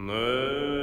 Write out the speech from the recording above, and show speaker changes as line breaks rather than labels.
No.